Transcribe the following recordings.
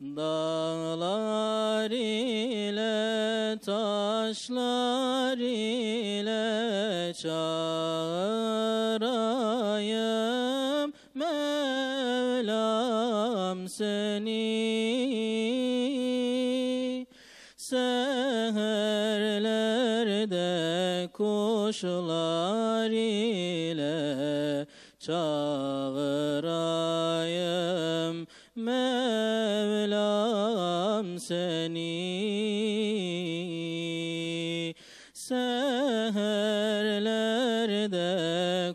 Dağlar ile taşlar ile çağırayım. Mevlam seni. Seherlerde kuşlar ile çağırayım seni. Seherlerde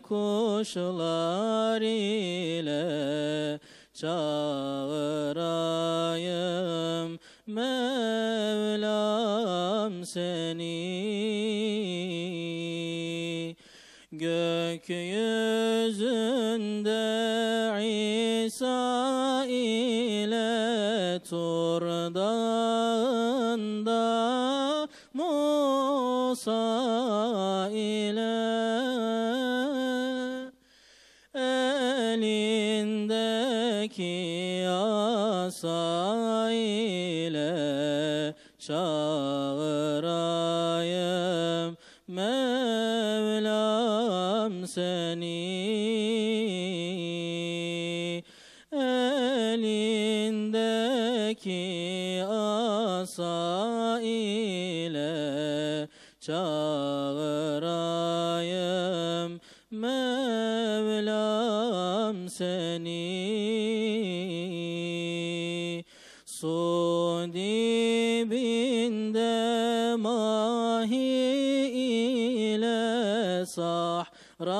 kuşlar ile çağırayım Mevlam seni Gökyüzünde İsa ile Tur dağında Musa ile elindeki asa ile çağırayım Mevlam seni elindeki asa ile çağırayım. Mevlam seni Su dibinde mahi ile sahralarda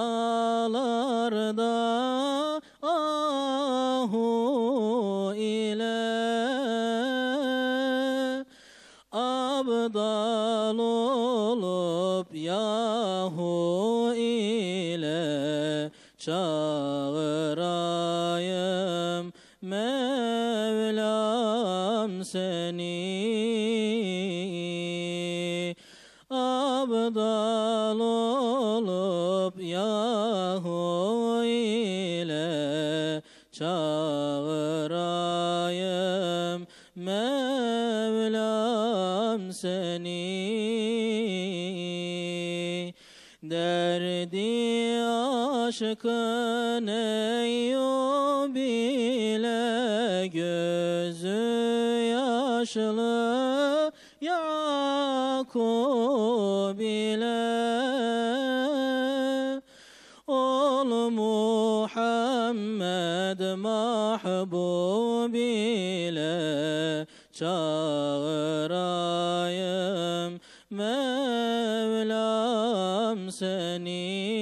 ahu ile abdal olup yahu ile çağırayım Mevlam seni. Abdal olup yahu ile çağırayım Mevlam seni. Derdi aşkın Eyyub ile gözü yaşlı Yakub ile Ol Muhammed mahbub ile çağırayım. Mevlam seni.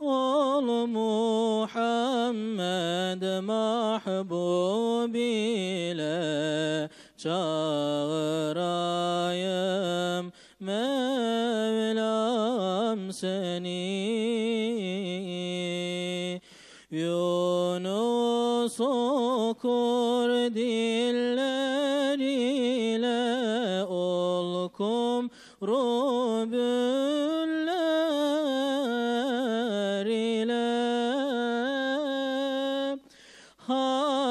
Ol Muhammed mahbub ile çağırayım Mevlam seni. Yunus okur dilleriyle ol kumrubüller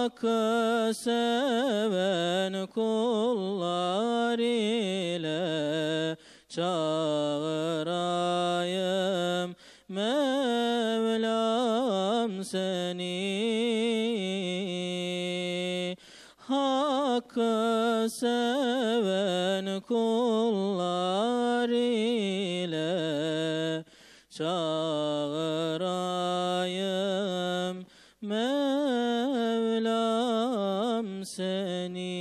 Hakkı seven kullar ile çağırayım. Mevlam seni. Hakkı seven kullar ile çağırayım Mevlam seni